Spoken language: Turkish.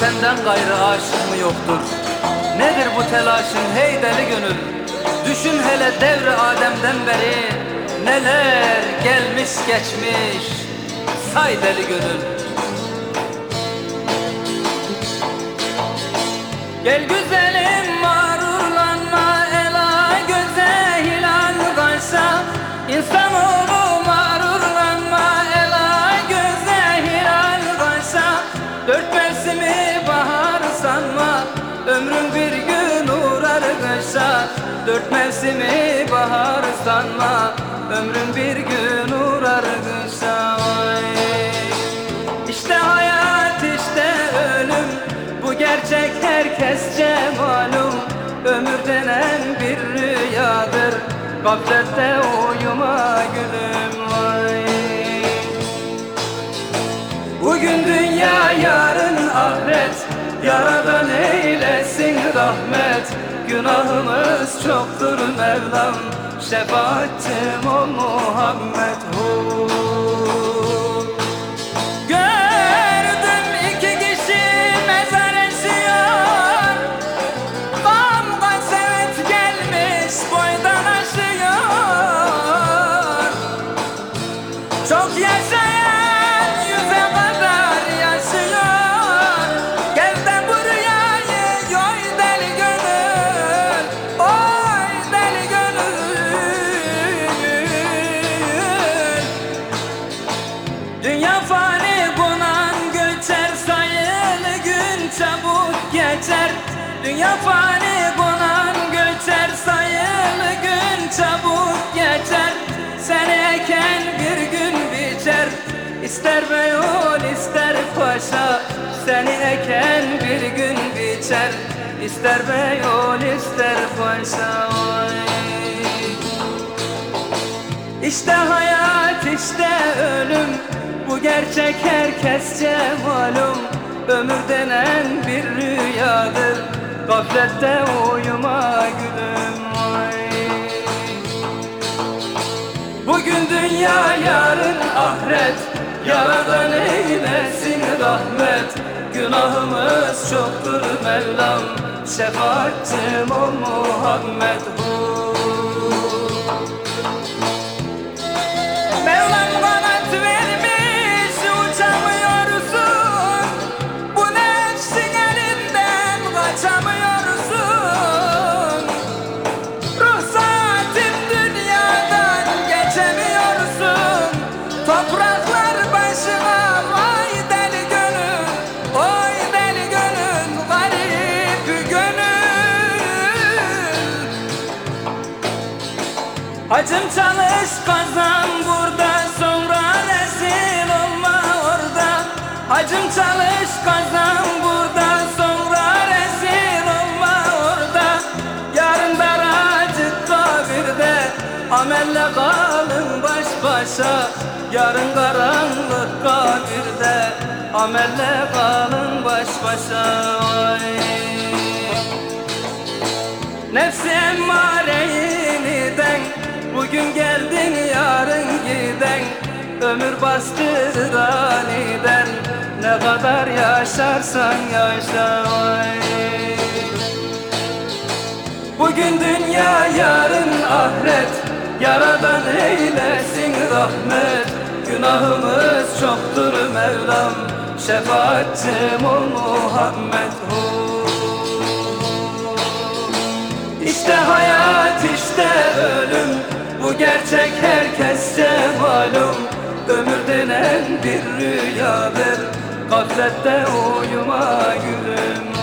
senden gayrı aşık mı yoktur? Nedir bu telaşın hey deli gönül? Düşün hele devre Adem'den beri Neler gelmiş geçmiş Say deli gönül Gel güzelim kışa Dört mevsimi bahar sanma ömrün bir gün uğrar kışa. İşte hayat işte ölüm Bu gerçek herkesçe malum Ömür denen bir rüyadır Gaflette uyuma gülüm vay Bugün dünya yarın ahiret Yaradan eylesin rahmet Günahımız çoktur Mevlam Şefaatçim ol Muhammed Hu. Dünya fani bunan göçer sayılı gün çabuk geçer. Dünya fani bunan göçer sayılı gün çabuk geçer. Seni eken bir gün biçer İster beyon ister paşa Seni eken bir gün biçer İster beyon ister paşa. İşte hayat işte ölüm Bu gerçek herkesçe malum. Ömür denen bir rüyadır. Gaflette uyuma gülüm vay Bugün dünya yarın ahiret Yaradan eylesin rahmet. Günahımız çoktur Mevlam. Şefaatçim ol Muhammed Hacım çalış kazan burada sonra rezil olma orada. Hacım çalış kazan burada sonra rezil olma orada. Yarın daracık kabirde amelle kalın baş başa. Yarın karanlık kabirde amelle kalın baş başa. Vay. Nefsi emmareyiniden Bugün geldin yarın giden. Ömür bastırır aniden. Ne kadar yaşarsan yaşa vay. Bugün dünya yarın ahiret Yaradan eylesin rahmet. Günahımız çoktur Mevlam. Şefaatçim ol Muhammed. Hu. İşte hayat gerçek herkesçe malum Ömür denen bir rüyadır. Gaflette uyuma gülüm